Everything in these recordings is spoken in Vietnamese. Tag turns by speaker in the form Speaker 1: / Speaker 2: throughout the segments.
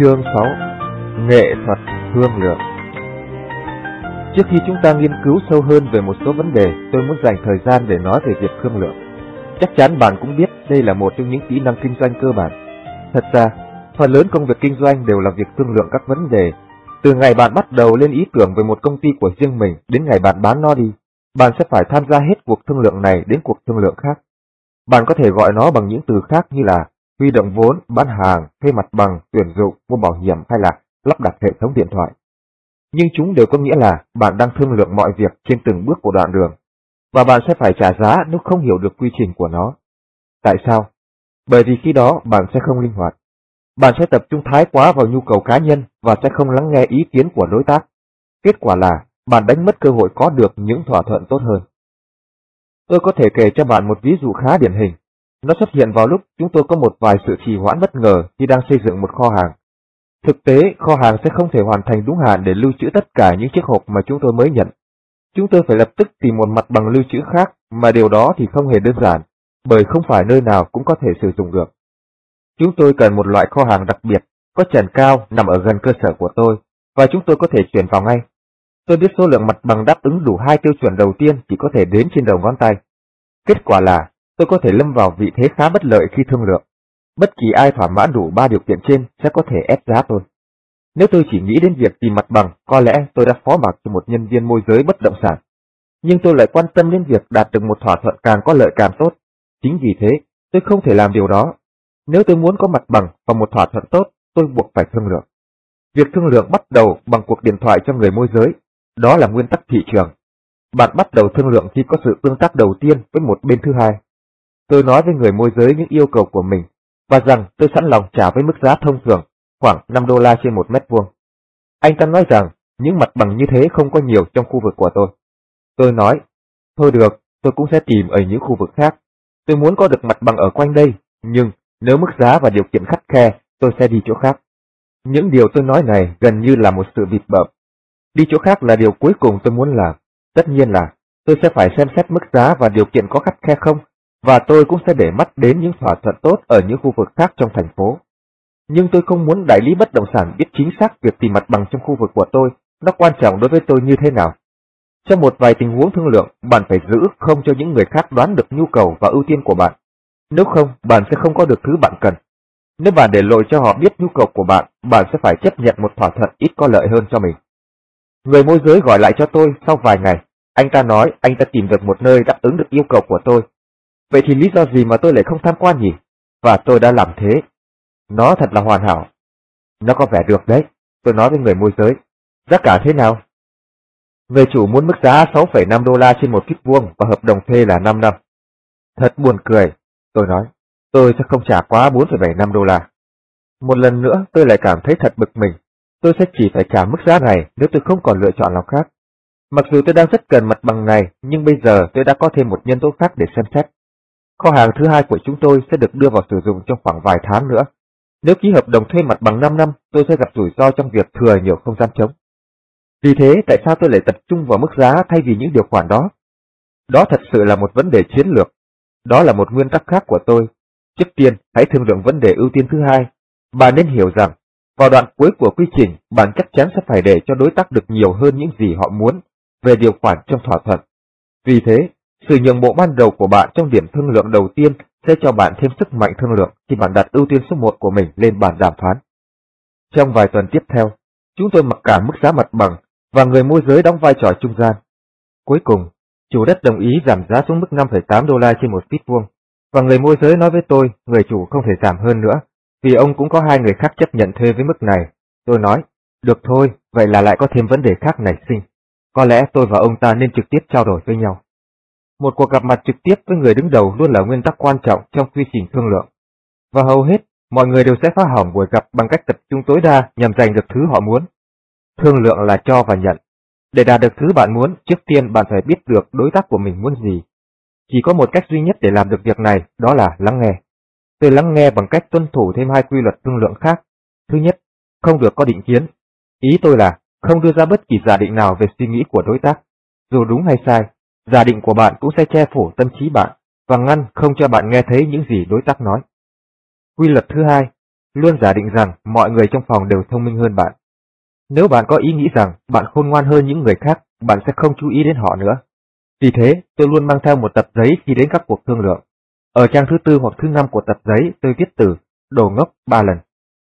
Speaker 1: Chương 6 Nghệ thuật thương lượng Trước khi chúng ta nghiên cứu sâu hơn về một số vấn đề, tôi muốn dành thời gian để nói về việc thương lượng. Chắc chắn bạn cũng biết đây là một trong những kỹ năng kinh doanh cơ bản. Thật ra, phần lớn công việc kinh doanh đều là việc thương lượng các vấn đề. Từ ngày bạn bắt đầu lên ý tưởng về một công ty của riêng mình đến ngày bạn bán nó đi, bạn sẽ phải tham gia hết cuộc thương lượng này đến cuộc thương lượng khác. Bạn có thể gọi nó bằng những từ khác như là huy động vốn, bán hàng, thuê mặt bằng, tuyển dụng, mua bảo hiểm hay là lắp đặt hệ thống điện thoại. Nhưng chúng đều có nghĩa là bạn đang thương lượng mọi việc trên từng bước của đoạn đường, và bạn sẽ phải trả giá nếu không hiểu được quy trình của nó. Tại sao? Bởi vì khi đó bạn sẽ không linh hoạt. Bạn sẽ tập trung thái quá vào nhu cầu cá nhân và sẽ không lắng nghe ý kiến của đối tác. Kết quả là bạn đánh mất cơ hội có được những thỏa thuận tốt hơn. Tôi có thể kể cho bạn một ví dụ khá điển hình. Nó xuất hiện vào lúc chúng tôi có một vài sự trì hoãn bất ngờ khi đang xây dựng một kho hàng. Thực tế, kho hàng sẽ không thể hoàn thành đúng hạn để lưu trữ tất cả những chiếc hộp mà chúng tôi mới nhận. Chúng tôi phải lập tức tìm một mặt bằng lưu trữ khác, mà điều đó thì không hề đơn giản, bởi không phải nơi nào cũng có thể sử dụng được. Chúng tôi cần một loại kho hàng đặc biệt, có trần cao nằm ở gần cơ sở của tôi, và chúng tôi có thể chuyển vào ngay. Tôi biết số lượng mặt bằng đáp ứng đủ hai tiêu chuẩn đầu tiên chỉ có thể đếm trên đầu ngón tay. Kết quả là tôi có thể lâm vào vị thế khá bất lợi khi thương lượng. Bất kỳ ai thỏa mãn đủ ba điều kiện trên sẽ có thể ép giá tôi. Nếu tôi chỉ nghĩ đến việc tìm mặt bằng, có lẽ tôi đã phó mặc cho một nhân viên môi giới bất động sản. Nhưng tôi lại quan tâm đến việc đạt được một thỏa thuận càng có lợi càng tốt. Chính vì thế, tôi không thể làm điều đó. Nếu tôi muốn có mặt bằng và một thỏa thuận tốt, tôi buộc phải thương lượng. Việc thương lượng bắt đầu bằng cuộc điện thoại cho người môi giới. Đó là nguyên tắc thị trường. Bạn bắt đầu thương lượng khi có sự tương tác đầu tiên với một bên thứ hai. Tôi nói với người môi giới những yêu cầu của mình và rằng tôi sẵn lòng trả với mức giá thông thường khoảng 5 đô la trên một mét vuông. Anh ta nói rằng những mặt bằng như thế không có nhiều trong khu vực của tôi. Tôi nói, thôi được, tôi cũng sẽ tìm ở những khu vực khác. Tôi muốn có được mặt bằng ở quanh đây, nhưng nếu mức giá và điều kiện khắt khe, tôi sẽ đi chỗ khác. Những điều tôi nói này gần như là một sự bịt bợm. Đi chỗ khác là điều cuối cùng tôi muốn làm. Tất nhiên là tôi sẽ phải xem xét mức giá và điều kiện có khắt khe không, và tôi cũng sẽ để mắt đến những thỏa thuận tốt ở những khu vực khác trong thành phố. Nhưng tôi không muốn đại lý bất động sản biết chính xác việc tìm mặt bằng trong khu vực của tôi, nó quan trọng đối với tôi như thế nào. Trong một vài tình huống thương lượng, bạn phải giữ không cho những người khác đoán được nhu cầu và ưu tiên của bạn. Nếu không, bạn sẽ không có được thứ bạn cần. Nếu bạn để lộ cho họ biết nhu cầu của bạn, bạn sẽ phải chấp nhận một thỏa thuận ít có lợi hơn cho mình. Người môi giới gọi lại cho tôi sau vài ngày. Anh ta nói anh ta tìm được một nơi đáp ứng được yêu cầu của tôi. Vậy thì lý do gì mà tôi lại không tham quan nhỉ? Và tôi đã làm thế. Nó thật là hoàn hảo. Nó có vẻ được đấy, tôi nói với người môi giới. Giá cả thế nào? Người chủ muốn mức giá 6,5 đô la trên một feet vuông và hợp đồng thuê là 5 năm. Thật buồn cười, tôi nói. Tôi sẽ không trả quá 4,75 đô la. Một lần nữa tôi lại cảm thấy thật bực mình. Tôi sẽ chỉ phải trả mức giá này nếu tôi không còn lựa chọn nào khác. Mặc dù tôi đang rất cần mặt bằng này, nhưng bây giờ tôi đã có thêm một nhân tố khác để xem xét. Kho hàng thứ hai của chúng tôi sẽ được đưa vào sử dụng trong khoảng vài tháng nữa. Nếu ký hợp đồng thuê mặt bằng 5 năm, tôi sẽ gặp rủi ro trong việc thừa nhiều không gian trống. Vì thế, tại sao tôi lại tập trung vào mức giá thay vì những điều khoản đó? Đó thật sự là một vấn đề chiến lược. Đó là một nguyên tắc khác của tôi. Trước tiên, hãy thương lượng vấn đề ưu tiên thứ hai. Bạn nên hiểu rằng, vào đoạn cuối của quy trình, bạn chắc chắn sẽ phải để cho đối tác được nhiều hơn những gì họ muốn về điều khoản trong thỏa thuận. Vì thế, sự nhượng bộ ban đầu của bạn trong điểm thương lượng đầu tiên sẽ cho bạn thêm sức mạnh thương lượng khi bạn đặt ưu tiên số 1 của mình lên bàn đàm phán. Trong vài tuần tiếp theo, chúng tôi mặc cả mức giá mặt bằng và người môi giới đóng vai trò trung gian. Cuối cùng, chủ đất đồng ý giảm giá xuống mức 5,8 đô la trên một feet vuông, và người môi giới nói với tôi người chủ không thể giảm hơn nữa, vì ông cũng có hai người khác chấp nhận thuê với mức này. Tôi nói, được thôi, vậy là lại có thêm vấn đề khác nảy sinh. Có lẽ tôi và ông ta nên trực tiếp trao đổi với nhau. Một cuộc gặp mặt trực tiếp với người đứng đầu luôn là nguyên tắc quan trọng trong quy trình thương lượng. Và hầu hết, mọi người đều sẽ phá hỏng buổi gặp bằng cách tập trung tối đa nhằm giành được thứ họ muốn. Thương lượng là cho và nhận. Để đạt được thứ bạn muốn, trước tiên bạn phải biết được đối tác của mình muốn gì. Chỉ có một cách duy nhất để làm được việc này, đó là lắng nghe. Tôi lắng nghe bằng cách tuân thủ thêm hai quy luật thương lượng khác. Thứ nhất, không được có định kiến. Ý tôi là không đưa ra bất kỳ giả định nào về suy nghĩ của đối tác. Dù đúng hay sai, giả định của bạn cũng sẽ che phủ tâm trí bạn và ngăn không cho bạn nghe thấy những gì đối tác nói. Quy luật thứ hai, luôn giả định rằng mọi người trong phòng đều thông minh hơn bạn. Nếu bạn có ý nghĩ rằng bạn khôn ngoan hơn những người khác, bạn sẽ không chú ý đến họ nữa. Vì thế, tôi luôn mang theo một tập giấy khi đến các cuộc thương lượng. Ở trang thứ tư hoặc thứ năm của tập giấy, tôi viết từ đồ ngốc ba lần.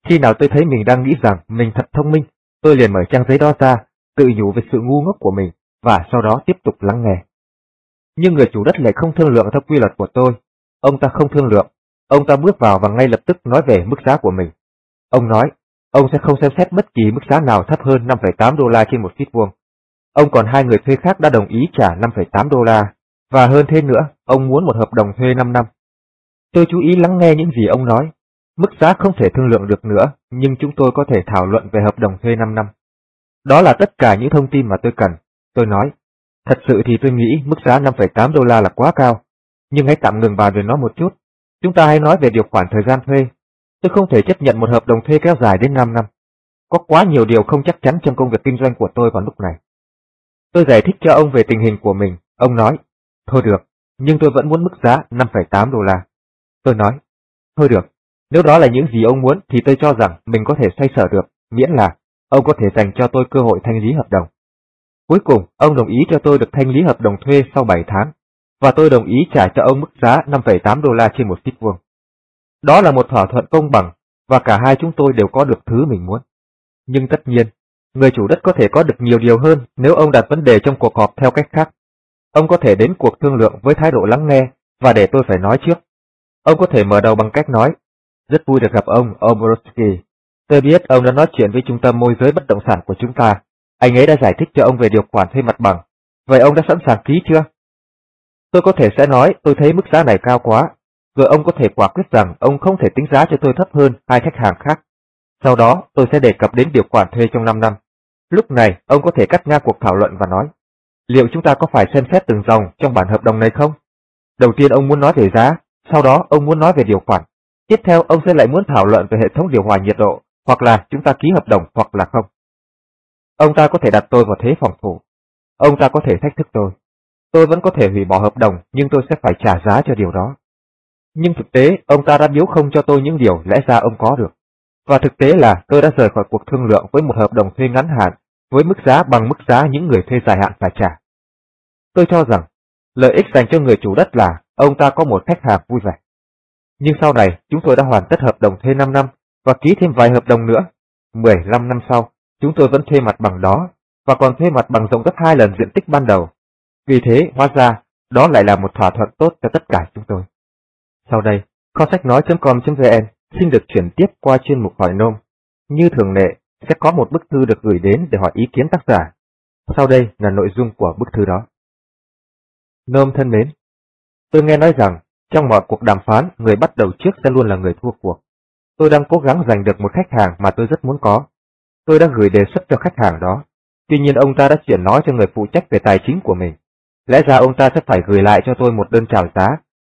Speaker 1: Khi nào tôi thấy mình đang nghĩ rằng mình thật thông minh, tôi liền mở trang giấy đó ra, tự nhủ về sự ngu ngốc của mình, và sau đó tiếp tục lắng nghe. Nhưng người chủ đất lại không thương lượng theo quy luật của tôi. Ông ta không thương lượng. Ông ta bước vào và ngay lập tức nói về mức giá của mình. Ông nói, ông sẽ không xem xét bất kỳ mức giá nào thấp hơn 5,8 đô la trên một feet vuông. Ông còn hai người thuê khác đã đồng ý trả 5,8 đô la, và hơn thế nữa, ông muốn một hợp đồng thuê 5 năm. Tôi chú ý lắng nghe những gì ông nói. Mức giá không thể thương lượng được nữa, nhưng chúng tôi có thể thảo luận về hợp đồng thuê 5 năm. Đó là tất cả những thông tin mà tôi cần. Tôi nói, thật sự thì tôi nghĩ mức giá 5,8 đô la là quá cao, nhưng hãy tạm ngừng bàn về nó một chút. Chúng ta hãy nói về điều khoản thời gian thuê. Tôi không thể chấp nhận một hợp đồng thuê kéo dài đến 5 năm. Có quá nhiều điều không chắc chắn trong công việc kinh doanh của tôi vào lúc này. Tôi giải thích cho ông về tình hình của mình. Ông nói, thôi được, nhưng tôi vẫn muốn mức giá 5,8 đô la. Tôi nói, thôi được, nếu đó là những gì ông muốn thì tôi cho rằng mình có thể xoay sở được, miễn là ông có thể dành cho tôi cơ hội thanh lý hợp đồng. Cuối cùng, ông đồng ý cho tôi được thanh lý hợp đồng thuê sau 7 tháng, và tôi đồng ý trả cho ông mức giá 5,8 đô la trên một feet vuông. Đó là một thỏa thuận công bằng, và cả hai chúng tôi đều có được thứ mình muốn. Nhưng tất nhiên, người chủ đất có thể có được nhiều điều hơn nếu ông đặt vấn đề trong cuộc họp theo cách khác. Ông có thể đến cuộc thương lượng với thái độ lắng nghe và để tôi phải nói trước. Ông có thể mở đầu bằng cách nói, rất vui được gặp ông, Obrowski. Tôi biết ông đã nói chuyện với trung tâm môi giới bất động sản của chúng ta. Anh ấy đã giải thích cho ông về điều khoản thuê mặt bằng. Vậy ông đã sẵn sàng ký chưa? Tôi có thể sẽ nói tôi thấy mức giá này cao quá, rồi ông có thể quả quyết rằng ông không thể tính giá cho tôi thấp hơn hai khách hàng khác. Sau đó tôi sẽ đề cập đến điều khoản thuê trong 5 năm. Lúc này ông có thể cắt ngang cuộc thảo luận và nói, liệu chúng ta có phải xem xét từng dòng trong bản hợp đồng này không? Đầu tiên ông muốn nói về giá, sau đó ông muốn nói về điều khoản. Tiếp theo ông sẽ lại muốn thảo luận về hệ thống điều hòa nhiệt độ, hoặc là chúng ta ký hợp đồng hoặc là không. Ông ta có thể đặt tôi vào thế phòng thủ. Ông ta có thể thách thức tôi. Tôi vẫn có thể hủy bỏ hợp đồng, nhưng tôi sẽ phải trả giá cho điều đó. Nhưng thực tế, ông ta đã biếu không cho tôi những điều lẽ ra ông có được. Và thực tế là tôi đã rời khỏi cuộc thương lượng với một hợp đồng thuê ngắn hạn với mức giá bằng mức giá những người thuê dài hạn phải trả. Tôi cho rằng, lợi ích dành cho người chủ đất là ông ta có một khách hàng vui vẻ. Nhưng sau này, chúng tôi đã hoàn tất hợp đồng thuê 5 năm và ký thêm vài hợp đồng nữa. 15 năm sau, chúng tôi vẫn thuê mặt bằng đó và còn thuê mặt bằng rộng gấp hai lần diện tích ban đầu. Vì thế, hóa ra, đó lại là một thỏa thuận tốt cho tất cả chúng tôi. Sau đây, kho sách nói.com.vn xin được chuyển tiếp qua chuyên mục hỏi nôm. Như thường lệ, sẽ có một bức thư được gửi đến để hỏi ý kiến tác giả. Sau đây là nội dung của bức thư đó. Nôm thân mến, tôi nghe nói rằng trong mọi cuộc đàm phán, người bắt đầu trước sẽ luôn là người thua cuộc. Tôi đang cố gắng giành được một khách hàng mà tôi rất muốn có. Tôi đã gửi đề xuất cho khách hàng đó. Tuy nhiên ông ta đã chuyển nói cho người phụ trách về tài chính của mình. Lẽ ra ông ta sẽ phải gửi lại cho tôi một đơn chào giá.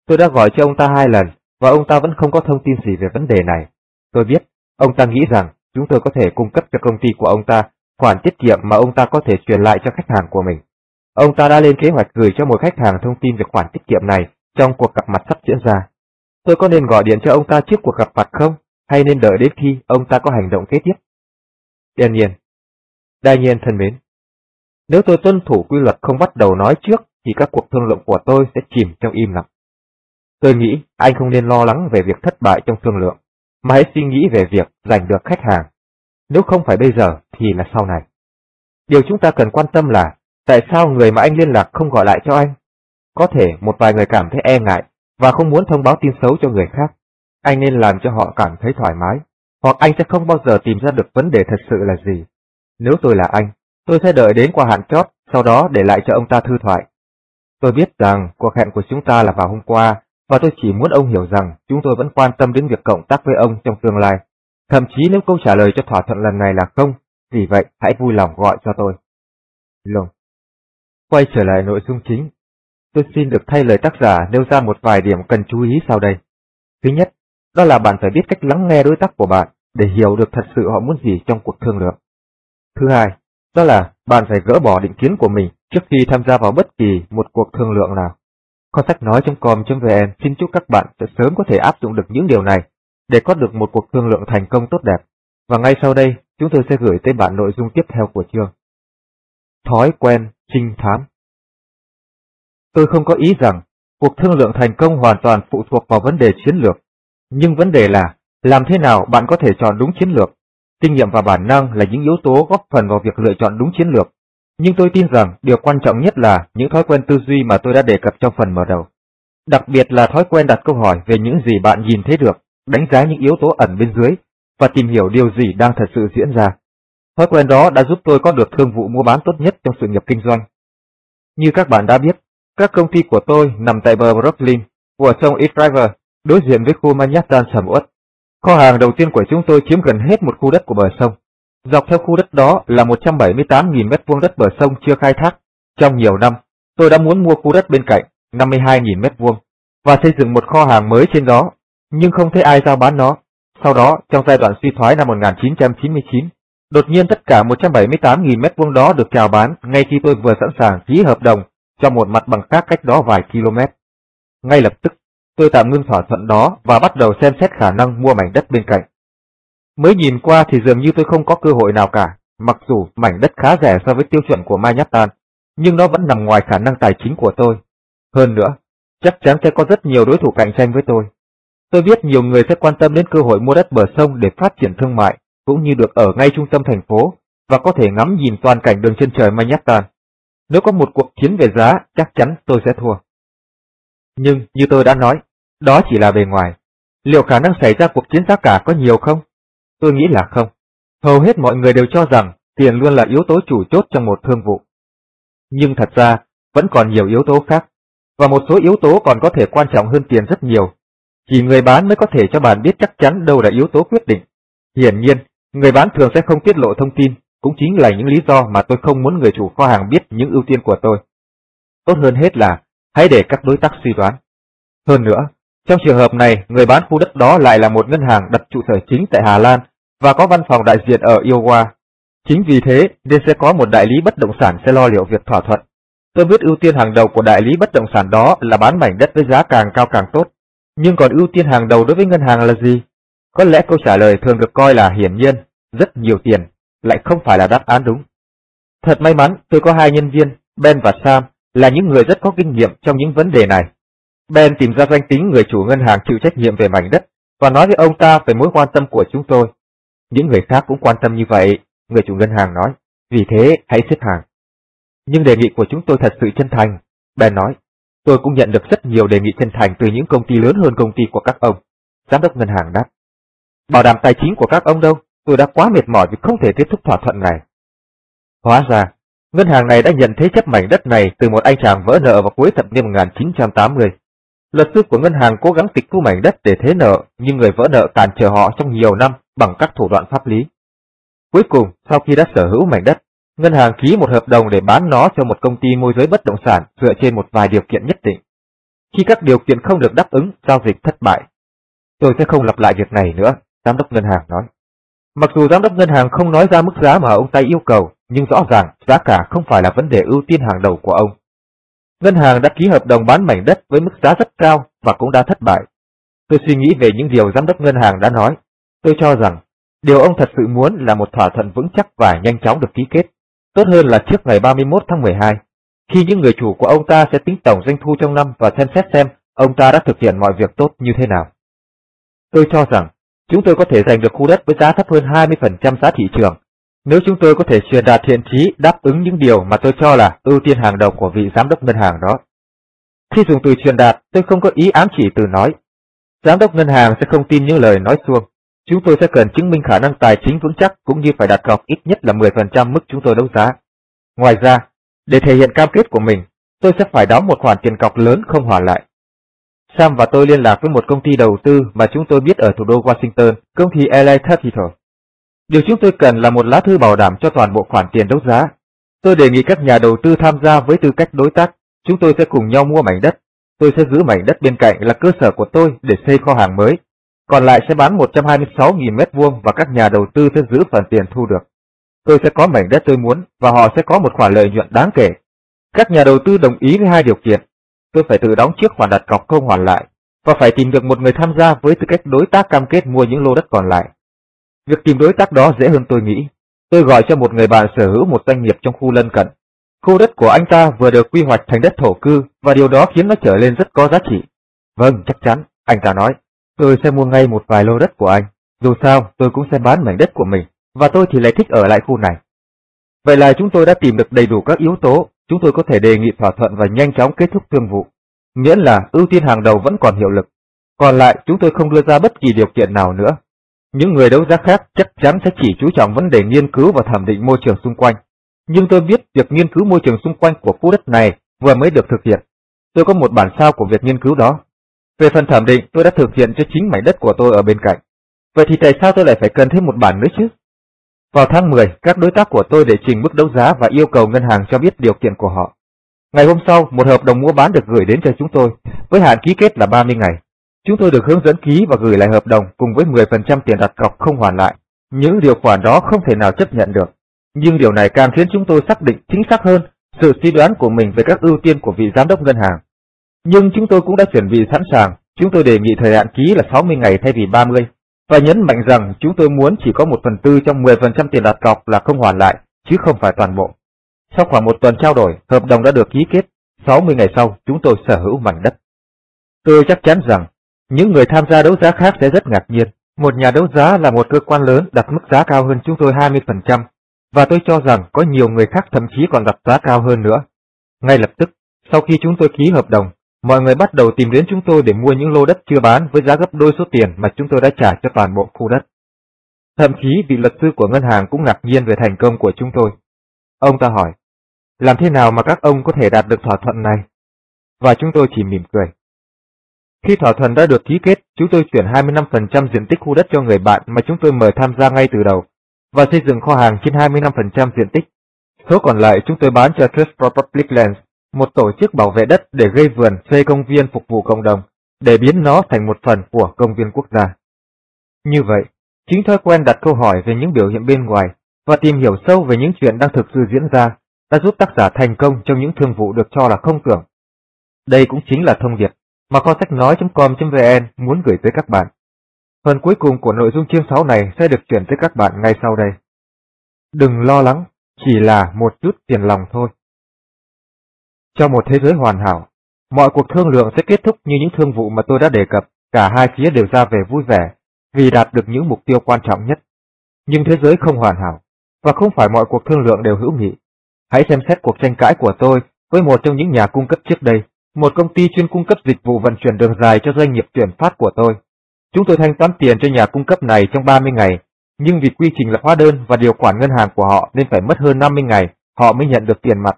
Speaker 1: Tôi đã gọi cho ông ta hai lần, và ông ta vẫn không có thông tin gì về vấn đề này. Tôi biết, ông ta nghĩ rằng chúng tôi có thể cung cấp cho công ty của ông ta khoản tiết kiệm mà ông ta có thể truyền lại cho khách hàng của mình. Ông ta đã lên kế hoạch gửi cho một khách hàng thông tin về khoản tiết kiệm này trong cuộc gặp mặt sắp diễn ra. Tôi có nên gọi điện cho ông ta trước cuộc gặp mặt không, hay nên đợi đến khi ông ta có hành động kế tiếp? Đương nhiên. Đại nhiên thân mến, nếu tôi tuân thủ quy luật không bắt đầu nói trước thì các cuộc thương lượng của tôi sẽ chìm trong im lặng. Tôi nghĩ anh không nên lo lắng về việc thất bại trong thương lượng, mà hãy suy nghĩ về việc giành được khách hàng. Nếu không phải bây giờ thì là sau này. Điều chúng ta cần quan tâm là tại sao người mà anh liên lạc không gọi lại cho anh? Có thể một vài người cảm thấy e ngại và không muốn thông báo tin xấu cho người khác. Anh nên làm cho họ cảm thấy thoải mái, hoặc anh sẽ không bao giờ tìm ra được vấn đề thật sự là gì. Nếu tôi là anh, tôi sẽ đợi đến qua hạn chót, sau đó để lại cho ông ta thư thoại. Tôi biết rằng cuộc hẹn của chúng ta là vào hôm qua, và tôi chỉ muốn ông hiểu rằng chúng tôi vẫn quan tâm đến việc cộng tác với ông trong tương lai. Thậm chí nếu câu trả lời cho thỏa thuận lần này là không, vì vậy hãy vui lòng gọi cho tôi. Lùng. Quay trở lại nội dung chính, tôi xin được thay lời tác giả nêu ra một vài điểm cần chú ý sau đây. Thứ nhất, đó là bạn phải biết cách lắng nghe đối tác của bạn để hiểu được thật sự họ muốn gì trong cuộc thương lượng. Thứ hai, đó là bạn phải gỡ bỏ định kiến của mình trước khi tham gia vào bất kỳ một cuộc thương lượng nào. Kho sách nói.com.vn xin chúc các bạn sẽ sớm có thể áp dụng được những điều này để có được một cuộc thương lượng thành công tốt đẹp. Và ngay sau đây, chúng tôi sẽ gửi tới bạn nội dung tiếp theo của chương. Thói quen trinh thám Tôi không có ý rằng cuộc thương lượng thành công hoàn toàn phụ thuộc vào vấn đề chiến lược, nhưng vấn đề là làm thế nào bạn có thể chọn đúng chiến lược. Kinh nghiệm và bản năng là những yếu tố góp phần vào việc lựa chọn đúng chiến lược, nhưng tôi tin rằng điều quan trọng nhất là những thói quen tư duy mà tôi đã đề cập trong phần mở đầu. Đặc biệt là thói quen đặt câu hỏi về những gì bạn nhìn thấy được, đánh giá những yếu tố ẩn bên dưới và tìm hiểu điều gì đang thật sự diễn ra. Thói quen đó đã giúp tôi có được thương vụ mua bán tốt nhất trong sự nghiệp kinh doanh. Như các bạn đã biết, các công ty của tôi nằm tại bờ Brooklyn của sông East River, đối diện với khu Manhattan sầm uất. Kho hàng đầu tiên của chúng tôi chiếm gần hết một khu đất của bờ sông. Dọc theo khu đất đó là 178.000 mét vuông đất bờ sông chưa khai thác. Trong nhiều năm, tôi đã muốn mua khu đất bên cạnh, 52.000 mét vuông, và xây dựng một kho hàng mới trên đó, nhưng không thấy ai giao bán nó. Sau đó, trong giai đoạn suy thoái năm 1999, đột nhiên tất cả 178.000 mét vuông đó được chào bán ngay khi tôi vừa sẵn sàng ký hợp đồng cho một mặt bằng khác cách đó vài km. Ngay lập tức, tôi tạm ngưng thỏa thuận đó và bắt đầu xem xét khả năng mua mảnh đất bên cạnh. Mới nhìn qua thì dường như tôi không có cơ hội nào cả, mặc dù mảnh đất khá rẻ so với tiêu chuẩn của Manhattan, nhưng nó vẫn nằm ngoài khả năng tài chính của tôi. Hơn nữa, chắc chắn sẽ có rất nhiều đối thủ cạnh tranh với tôi. Tôi biết nhiều người sẽ quan tâm đến cơ hội mua đất bờ sông để phát triển thương mại, cũng như được ở ngay trung tâm thành phố và có thể ngắm nhìn toàn cảnh đường chân trời Manhattan. Nếu có một cuộc chiến về giá, chắc chắn tôi sẽ thua. Nhưng, như tôi đã nói, đó chỉ là bề ngoài. Liệu khả năng xảy ra cuộc chiến giá cả có nhiều không? Tôi nghĩ là không. Hầu hết mọi người đều cho rằng tiền luôn là yếu tố chủ chốt trong một thương vụ. Nhưng thật ra, vẫn còn nhiều yếu tố khác, và một số yếu tố còn có thể quan trọng hơn tiền rất nhiều. Chỉ người bán mới có thể cho bạn biết chắc chắn đâu là yếu tố quyết định. Hiển nhiên, người bán thường sẽ không tiết lộ thông tin, cũng chính là những lý do mà tôi không muốn người chủ kho hàng biết những ưu tiên của tôi. Tốt hơn hết là, hãy để các đối tác suy đoán. Hơn nữa, trong trường hợp này, người bán khu đất đó lại là một ngân hàng đặt trụ sở chính tại Hà Lan và có văn phòng đại diện ở Iowa. Chính vì thế nên sẽ có một đại lý bất động sản sẽ lo liệu việc thỏa thuận. Tôi biết ưu tiên hàng đầu của đại lý bất động sản đó là bán mảnh đất với giá càng cao càng tốt. Nhưng còn ưu tiên hàng đầu đối với ngân hàng là gì? Có lẽ câu trả lời thường được coi là hiển nhiên, rất nhiều tiền, lại không phải là đáp án đúng. Thật may mắn tôi có hai nhân viên, Ben và Sam, là những người rất có kinh nghiệm trong những vấn đề này. Ben tìm ra danh tính người chủ ngân hàng chịu trách nhiệm về mảnh đất và nói với ông ta về mối quan tâm của chúng tôi. Những người khác cũng quan tâm như vậy, người chủ ngân hàng nói. Vì thế, hãy xếp hàng. Nhưng đề nghị của chúng tôi thật sự chân thành. Ben nói, tôi cũng nhận được rất nhiều đề nghị chân thành từ những công ty lớn hơn công ty của các ông. Giám đốc ngân hàng đáp. Bảo đảm tài chính của các ông đâu, tôi đã quá mệt mỏi vì không thể kết thúc thỏa thuận này. Hóa ra, ngân hàng này đã nhận thế chấp mảnh đất này từ một anh chàng vỡ nợ vào cuối thập niên 1980. Luật sư của ngân hàng cố gắng tịch thu mảnh đất để thế nợ, nhưng người vỡ nợ cản trở họ trong nhiều năm bằng các thủ đoạn pháp lý. Cuối cùng, sau khi đã sở hữu mảnh đất, ngân hàng ký một hợp đồng để bán nó cho một công ty môi giới bất động sản dựa trên một vài điều kiện nhất định. Khi các điều kiện không được đáp ứng, giao dịch thất bại. Tôi sẽ không lặp lại việc này nữa, giám đốc ngân hàng nói. Mặc dù giám đốc ngân hàng không nói ra mức giá mà ông ta yêu cầu, nhưng rõ ràng giá cả không phải là vấn đề ưu tiên hàng đầu của ông. Ngân hàng đã ký hợp đồng bán mảnh đất với mức giá rất cao và cũng đã thất bại. Tôi suy nghĩ về những điều giám đốc ngân hàng đã nói. Tôi cho rằng, điều ông thật sự muốn là một thỏa thuận vững chắc và nhanh chóng được ký kết. Tốt hơn là trước ngày 31 tháng 12, khi những người chủ của ông ta sẽ tính tổng doanh thu trong năm và xem xét xem ông ta đã thực hiện mọi việc tốt như thế nào. Tôi cho rằng, chúng tôi có thể giành được khu đất với giá thấp hơn 20% giá thị trường nếu chúng tôi có thể truyền đạt thiện trí đáp ứng những điều mà tôi cho là ưu tiên hàng đầu của vị giám đốc ngân hàng đó. Khi dùng từ truyền đạt, tôi không có ý ám chỉ từ nói. Giám đốc ngân hàng sẽ không tin những lời nói suông. Chúng tôi sẽ cần chứng minh khả năng tài chính vững chắc cũng như phải đặt cọc ít nhất là 10% mức chúng tôi đấu giá. Ngoài ra, để thể hiện cam kết của mình, tôi sẽ phải đóng một khoản tiền cọc lớn không hoàn lại. Sam và tôi liên lạc với một công ty đầu tư mà chúng tôi biết ở thủ đô Washington, công ty LA Capital. Điều chúng tôi cần là một lá thư bảo đảm cho toàn bộ khoản tiền đấu giá. Tôi đề nghị các nhà đầu tư tham gia với tư cách đối tác. Chúng tôi sẽ cùng nhau mua mảnh đất. Tôi sẽ giữ mảnh đất bên cạnh là cơ sở của tôi để xây kho hàng mới. Còn lại sẽ bán 126.000 mét vuông và các nhà đầu tư sẽ giữ phần tiền thu được. Tôi sẽ có mảnh đất tôi muốn và họ sẽ có một khoản lợi nhuận đáng kể. Các nhà đầu tư đồng ý với hai điều kiện. Tôi phải tự đóng trước khoản đặt cọc không hoàn lại và phải tìm được một người tham gia với tư cách đối tác cam kết mua những lô đất còn lại. Việc tìm đối tác đó dễ hơn tôi nghĩ. Tôi gọi cho một người bạn sở hữu một doanh nghiệp trong khu lân cận. Khu đất của anh ta vừa được quy hoạch thành đất thổ cư và điều đó khiến nó trở lên rất có giá trị. Vâng, chắc chắn, anh ta nói. Tôi sẽ mua ngay một vài lô đất của anh. Dù sao, tôi cũng sẽ bán mảnh đất của mình, và tôi thì lại thích ở lại khu này. Vậy là chúng tôi đã tìm được đầy đủ các yếu tố, chúng tôi có thể đề nghị thỏa thuận và nhanh chóng kết thúc thương vụ. Miễn là ưu tiên hàng đầu vẫn còn hiệu lực. Còn lại, chúng tôi không đưa ra bất kỳ điều kiện nào nữa. Những người đấu giá khác chắc chắn sẽ chỉ chú trọng vấn đề nghiên cứu và thẩm định môi trường xung quanh. Nhưng tôi biết việc nghiên cứu môi trường xung quanh của khu đất này vừa mới được thực hiện. Tôi có một bản sao của việc nghiên cứu đó. Về phần thẩm định, tôi đã thực hiện cho chính mảnh đất của tôi ở bên cạnh. Vậy thì tại sao tôi lại phải cần thêm một bản nữa chứ? Vào tháng 10, các đối tác của tôi để trình mức đấu giá và yêu cầu ngân hàng cho biết điều kiện của họ. Ngày hôm sau, một hợp đồng mua bán được gửi đến cho chúng tôi, với hạn ký kết là 30 ngày. Chúng tôi được hướng dẫn ký và gửi lại hợp đồng cùng với 10% tiền đặt cọc không hoàn lại. Những điều khoản đó không thể nào chấp nhận được. Nhưng điều này càng khiến chúng tôi xác định chính xác hơn sự suy đoán của mình về các ưu tiên của vị giám đốc ngân hàng. Nhưng chúng tôi cũng đã chuẩn bị sẵn sàng, chúng tôi đề nghị thời hạn ký là 60 ngày thay vì 30, và nhấn mạnh rằng chúng tôi muốn chỉ có 1 phần tư trong 10% tiền đặt cọc là không hoàn lại, chứ không phải toàn bộ. Sau khoảng một tuần trao đổi, hợp đồng đã được ký kết, 60 ngày sau chúng tôi sở hữu mảnh đất. Tôi chắc chắn rằng những người tham gia đấu giá khác sẽ rất ngạc nhiên. Một nhà đấu giá là một cơ quan lớn đặt mức giá cao hơn chúng tôi 20%, và tôi cho rằng có nhiều người khác thậm chí còn đặt giá cao hơn nữa. Ngay lập tức, sau khi chúng tôi ký hợp đồng, mọi người bắt đầu tìm đến chúng tôi để mua những lô đất chưa bán với giá gấp đôi số tiền mà chúng tôi đã trả cho toàn bộ khu đất. Thậm chí vị luật sư của ngân hàng cũng ngạc nhiên về thành công của chúng tôi. Ông ta hỏi, làm thế nào mà các ông có thể đạt được thỏa thuận này? Và chúng tôi chỉ mỉm cười. Khi thỏa thuận đã được ký kết, chúng tôi chuyển 25% diện tích khu đất cho người bạn mà chúng tôi mời tham gia ngay từ đầu, và xây dựng kho hàng trên 25% diện tích. Số còn lại chúng tôi bán cho Trust for Public Lands, một tổ chức bảo vệ đất để gây vườn, xây công viên phục vụ cộng đồng, để biến nó thành một phần của công viên quốc gia. Như vậy, chính thói quen đặt câu hỏi về những biểu hiện bên ngoài và tìm hiểu sâu về những chuyện đang thực sự diễn ra đã giúp tác giả thành công trong những thương vụ được cho là không tưởng. Đây cũng chính là thông điệp mà kho sách nói.com.vn muốn gửi tới các bạn. Phần cuối cùng của nội dung chương 6 này sẽ được chuyển tới các bạn ngay sau đây. Đừng lo lắng, chỉ là một chút tiền lòng thôi. Trong một thế giới hoàn hảo, mọi cuộc thương lượng sẽ kết thúc như những thương vụ mà tôi đã đề cập, cả hai phía đều ra về vui vẻ, vì đạt được những mục tiêu quan trọng nhất. Nhưng thế giới không hoàn hảo, và không phải mọi cuộc thương lượng đều hữu nghị. Hãy xem xét cuộc tranh cãi của tôi với một trong những nhà cung cấp trước đây, một công ty chuyên cung cấp dịch vụ vận chuyển đường dài cho doanh nghiệp chuyển phát của tôi. Chúng tôi thanh toán tiền cho nhà cung cấp này trong 30 ngày, nhưng vì quy trình lập hóa đơn và điều khoản ngân hàng của họ nên phải mất hơn 50 ngày, họ mới nhận được tiền mặt.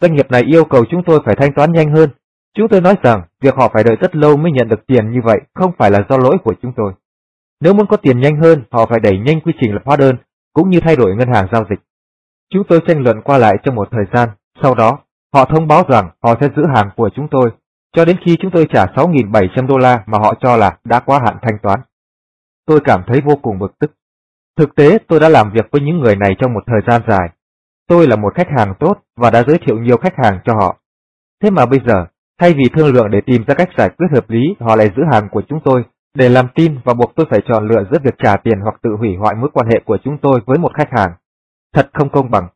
Speaker 1: Doanh nghiệp này yêu cầu chúng tôi phải thanh toán nhanh hơn. Chúng tôi nói rằng việc họ phải đợi rất lâu mới nhận được tiền như vậy không phải là do lỗi của chúng tôi. Nếu muốn có tiền nhanh hơn, họ phải đẩy nhanh quy trình lập hóa đơn, cũng như thay đổi ngân hàng giao dịch. Chúng tôi tranh luận qua lại trong một thời gian, sau đó, họ thông báo rằng họ sẽ giữ hàng của chúng tôi, cho đến khi chúng tôi trả 6.700 đô la mà họ cho là đã quá hạn thanh toán. Tôi cảm thấy vô cùng bực tức. Thực tế, tôi đã làm việc với những người này trong một thời gian dài, Tôi là một khách hàng tốt và đã giới thiệu nhiều khách hàng cho họ. Thế mà bây giờ, thay vì thương lượng để tìm ra cách giải quyết hợp lý, họ lại giữ hàng của chúng tôi để làm tin và buộc tôi phải chọn lựa giữa việc trả tiền hoặc tự hủy hoại mối quan hệ của chúng tôi với một khách hàng. Thật không công bằng.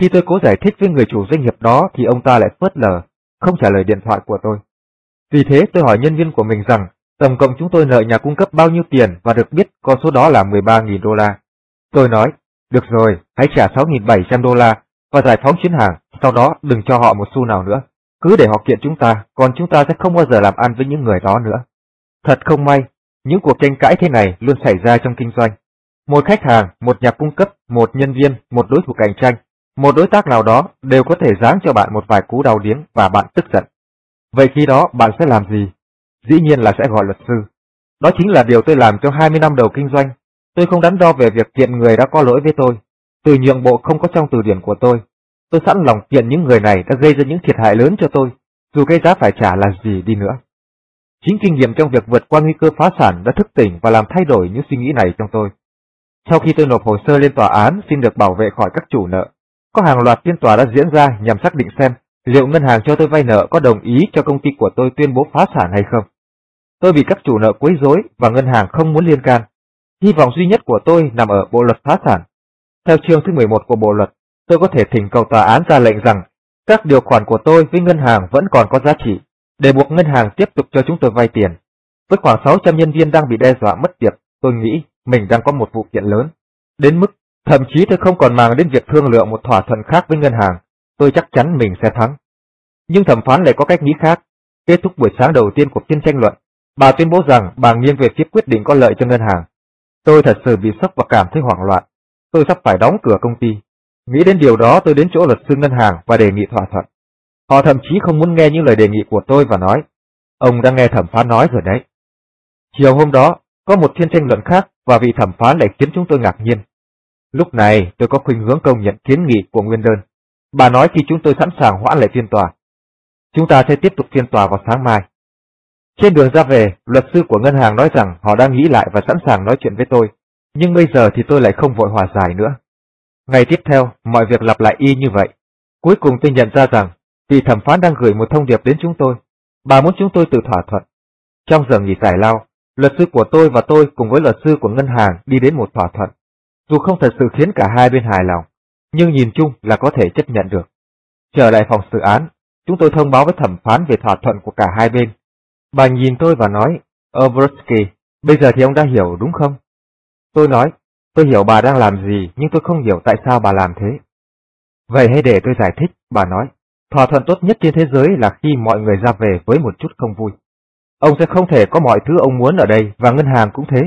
Speaker 1: Khi tôi cố giải thích với người chủ doanh nghiệp đó thì ông ta lại phớt lờ, không trả lời điện thoại của tôi. Vì thế tôi hỏi nhân viên của mình rằng tổng cộng chúng tôi nợ nhà cung cấp bao nhiêu tiền và được biết con số đó là 13.000 đô la. Tôi nói, được rồi, hãy trả 6.700 đô la và giải phóng chuyến hàng, sau đó đừng cho họ một xu nào nữa. Cứ để họ kiện chúng ta, còn chúng ta sẽ không bao giờ làm ăn với những người đó nữa. Thật không may, những cuộc tranh cãi thế này luôn xảy ra trong kinh doanh. Một khách hàng, một nhà cung cấp, một nhân viên, một đối thủ cạnh tranh, một đối tác nào đó đều có thể giáng cho bạn một vài cú đau điếng và bạn tức giận. Vậy khi đó bạn sẽ làm gì? Dĩ nhiên là sẽ gọi luật sư. Đó chính là điều tôi làm trong 20 năm đầu kinh doanh Tôi không đắn đo về việc kiện người đã có lỗi với tôi. Từ nhượng bộ không có trong từ điển của tôi. Tôi sẵn lòng kiện những người này đã gây ra những thiệt hại lớn cho tôi, dù cái giá phải trả là gì đi nữa. Chính kinh nghiệm trong việc vượt qua nguy cơ phá sản đã thức tỉnh và làm thay đổi những suy nghĩ này trong tôi. Sau khi tôi nộp hồ sơ lên tòa án xin được bảo vệ khỏi các chủ nợ, có hàng loạt phiên tòa đã diễn ra nhằm xác định xem liệu ngân hàng cho tôi vay nợ có đồng ý cho công ty của tôi tuyên bố phá sản hay không. Tôi bị các chủ nợ quấy rối và ngân hàng không muốn liên can. Hy vọng duy nhất của tôi nằm ở bộ luật phá sản. Theo chương thứ 11 của bộ luật, tôi có thể thỉnh cầu tòa án ra lệnh rằng các điều khoản của tôi với ngân hàng vẫn còn có giá trị, để buộc ngân hàng tiếp tục cho chúng tôi vay tiền. Với khoảng 600 nhân viên đang bị đe dọa mất việc, tôi nghĩ mình đang có một vụ kiện lớn. Đến mức, thậm chí tôi không còn màng đến việc thương lượng một thỏa thuận khác với ngân hàng, tôi chắc chắn mình sẽ thắng. Nhưng thẩm phán lại có cách nghĩ khác. Kết thúc buổi sáng đầu tiên của phiên tranh luận, bà tuyên bố rằng bà nghiêng về phía quyết định có lợi cho ngân hàng. Tôi thật sự bị sốc và cảm thấy hoảng loạn. Tôi sắp phải đóng cửa công ty. Nghĩ đến điều đó tôi đến chỗ luật sư ngân hàng và đề nghị thỏa thuận. Họ thậm chí không muốn nghe những lời đề nghị của tôi và nói, ông đang nghe thẩm phán nói rồi đấy. Chiều hôm đó, có một phiên tranh luận khác và vị thẩm phán lại khiến chúng tôi ngạc nhiên. Lúc này tôi có khuynh hướng công nhận kiến nghị của nguyên đơn. Bà nói khi chúng tôi sẵn sàng hoãn lại phiên tòa. Chúng ta sẽ tiếp tục phiên tòa vào sáng mai. Trên đường ra về, luật sư của ngân hàng nói rằng họ đang nghĩ lại và sẵn sàng nói chuyện với tôi, nhưng bây giờ thì tôi lại không vội hòa giải nữa. Ngày tiếp theo, mọi việc lặp lại y như vậy. Cuối cùng tôi nhận ra rằng, vị thẩm phán đang gửi một thông điệp đến chúng tôi. Bà muốn chúng tôi tự thỏa thuận. Trong giờ nghỉ giải lao, luật sư của tôi và tôi cùng với luật sư của ngân hàng đi đến một thỏa thuận. Dù không thật sự khiến cả hai bên hài lòng, nhưng nhìn chung là có thể chấp nhận được. Trở lại phòng xử án, chúng tôi thông báo với thẩm phán về thỏa thuận của cả hai bên. Bà nhìn tôi và nói, ờ, Obrotsky, bây giờ thì ông đã hiểu đúng không? Tôi nói, tôi hiểu bà đang làm gì nhưng tôi không hiểu tại sao bà làm thế. Vậy hãy để tôi giải thích, bà nói. Thỏa thuận tốt nhất trên thế giới là khi mọi người ra về với một chút không vui. Ông sẽ không thể có mọi thứ ông muốn ở đây và ngân hàng cũng thế.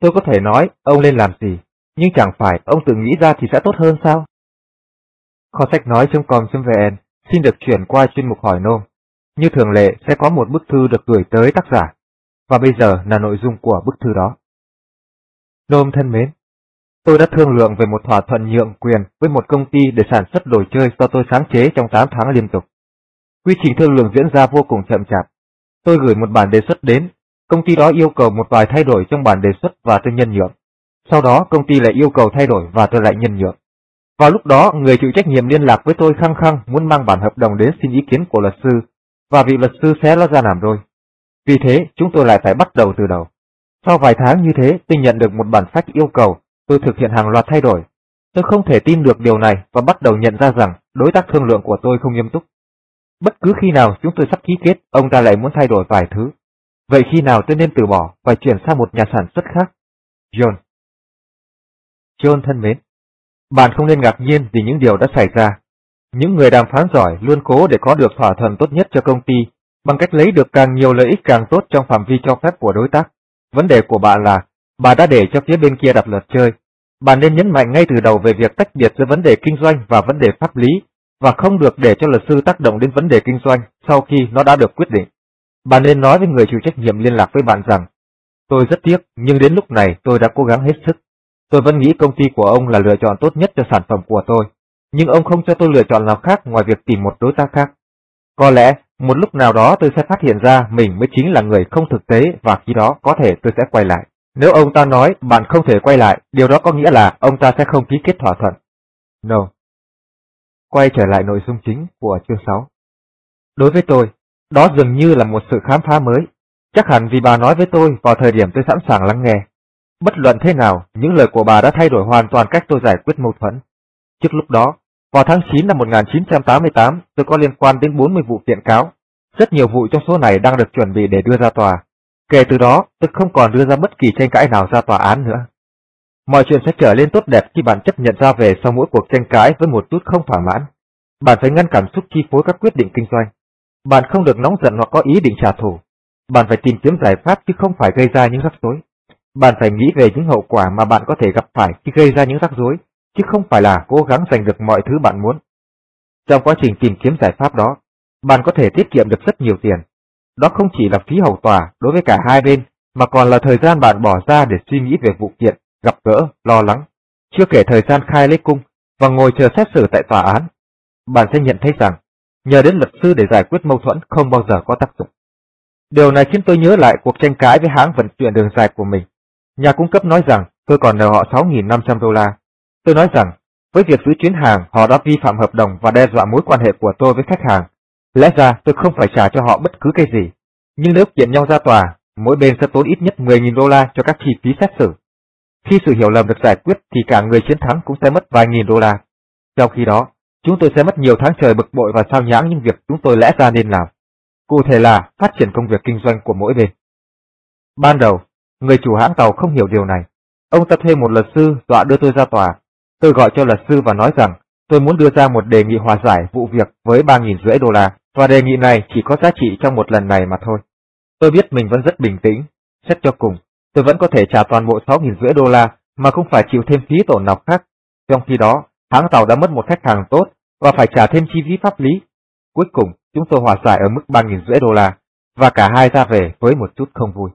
Speaker 1: Tôi có thể nói ông nên làm gì, nhưng chẳng phải ông tự nghĩ ra thì sẽ tốt hơn sao? Kho sách nói.com.vn xin được chuyển qua chuyên mục hỏi nôm. Như thường lệ sẽ có một bức thư được gửi tới tác giả, và bây giờ là nội dung của bức thư đó. Nôm thân mến, tôi đã thương lượng về một thỏa thuận nhượng quyền với một công ty để sản xuất đồ chơi do tôi sáng chế trong 8 tháng liên tục. Quy trình thương lượng diễn ra vô cùng chậm chạp. Tôi gửi một bản đề xuất đến, công ty đó yêu cầu một vài thay đổi trong bản đề xuất và tôi nhân nhượng. Sau đó công ty lại yêu cầu thay đổi và tôi lại nhân nhượng. Vào lúc đó, người chịu trách nhiệm liên lạc với tôi khăng khăng muốn mang bản hợp đồng đến xin ý kiến của luật sư, và vị luật sư xé nó ra làm đôi. Vì thế, chúng tôi lại phải bắt đầu từ đầu. Sau vài tháng như thế, tôi nhận được một bản sách yêu cầu tôi thực hiện hàng loạt thay đổi. Tôi không thể tin được điều này và bắt đầu nhận ra rằng đối tác thương lượng của tôi không nghiêm túc. Bất cứ khi nào chúng tôi sắp ký kết, ông ta lại muốn thay đổi vài thứ. Vậy khi nào tôi nên từ bỏ và chuyển sang một nhà sản xuất khác? John John thân mến, bạn không nên ngạc nhiên vì những điều đã xảy ra. Những người đàm phán giỏi luôn cố để có được thỏa thuận tốt nhất cho công ty bằng cách lấy được càng nhiều lợi ích càng tốt trong phạm vi cho phép của đối tác. Vấn đề của bạn là, bà đã để cho phía bên kia đặt luật chơi. Bạn nên nhấn mạnh ngay từ đầu về việc tách biệt giữa vấn đề kinh doanh và vấn đề pháp lý, và không được để cho luật sư tác động đến vấn đề kinh doanh sau khi nó đã được quyết định. Bạn nên nói với người chịu trách nhiệm liên lạc với bạn rằng, tôi rất tiếc, nhưng đến lúc này tôi đã cố gắng hết sức. Tôi vẫn nghĩ công ty của ông là lựa chọn tốt nhất cho sản phẩm của tôi, nhưng ông không cho tôi lựa chọn nào khác ngoài việc tìm một đối tác khác. Có lẽ, một lúc nào đó tôi sẽ phát hiện ra mình mới chính là người không thực tế và khi đó có thể tôi sẽ quay lại. Nếu ông ta nói bạn không thể quay lại, điều đó có nghĩa là ông ta sẽ không ký kết thỏa thuận. No. Quay trở lại nội dung chính của chương 6. Đối với tôi, đó dường như là một sự khám phá mới. Chắc hẳn vì bà nói với tôi vào thời điểm tôi sẵn sàng lắng nghe. Bất luận thế nào, những lời của bà đã thay đổi hoàn toàn cách tôi giải quyết mâu thuẫn. Trước lúc đó, vào tháng 9 năm 1988, tôi có liên quan đến 40 vụ kiện cáo. Rất nhiều vụ trong số này đang được chuẩn bị để đưa ra tòa. Kể từ đó, tôi không còn đưa ra bất kỳ tranh cãi nào ra tòa án nữa. Mọi chuyện sẽ trở lên tốt đẹp khi bạn chấp nhận ra về sau mỗi cuộc tranh cãi với một chút không thỏa mãn. Bạn phải ngăn cảm xúc chi phối các quyết định kinh doanh. Bạn không được nóng giận hoặc có ý định trả thù. Bạn phải tìm kiếm giải pháp chứ không phải gây ra những rắc rối. Bạn phải nghĩ về những hậu quả mà bạn có thể gặp phải khi gây ra những rắc rối, chứ không phải là cố gắng giành được mọi thứ bạn muốn. Trong quá trình tìm kiếm giải pháp đó, bạn có thể tiết kiệm được rất nhiều tiền. Đó không chỉ là phí hầu tòa đối với cả hai bên, mà còn là thời gian bạn bỏ ra để suy nghĩ về vụ kiện, gặp gỡ, lo lắng, chưa kể thời gian khai lấy cung và ngồi chờ xét xử tại tòa án. Bạn sẽ nhận thấy rằng, nhờ đến luật sư để giải quyết mâu thuẫn không bao giờ có tác dụng. Điều này khiến tôi nhớ lại cuộc tranh cãi với hãng vận chuyển đường dài của mình. Nhà cung cấp nói rằng tôi còn nợ họ 6.500 đô la. Tôi nói rằng, với việc giữ chuyến hàng, họ đã vi phạm hợp đồng và đe dọa mối quan hệ của tôi với khách hàng. Lẽ ra tôi không phải trả cho họ bất cứ cái gì. Nhưng nếu kiện nhau ra tòa, mỗi bên sẽ tốn ít nhất 10.000 đô la cho các chi phí xét xử. Khi sự hiểu lầm được giải quyết thì cả người chiến thắng cũng sẽ mất vài nghìn đô la. Trong khi đó, chúng tôi sẽ mất nhiều tháng trời bực bội và sao nhãng những việc chúng tôi lẽ ra nên làm. Cụ thể là phát triển công việc kinh doanh của mỗi bên. Ban đầu, người chủ hãng tàu không hiểu điều này. Ông ta thuê một luật sư dọa đưa tôi ra tòa. Tôi gọi cho luật sư và nói rằng tôi muốn đưa ra một đề nghị hòa giải vụ việc với 3.000 đô la, và đề nghị này chỉ có giá trị trong một lần này mà thôi. Tôi biết mình vẫn rất bình tĩnh, xét cho cùng, tôi vẫn có thể trả toàn bộ 6.000 đô la mà không phải chịu thêm phí tổn nào khác. Trong khi đó, hãng tàu đã mất một khách hàng tốt và phải trả thêm chi phí pháp lý. Cuối cùng, chúng tôi hòa giải ở mức 3.000 đô la, và cả hai ra về với một chút không vui.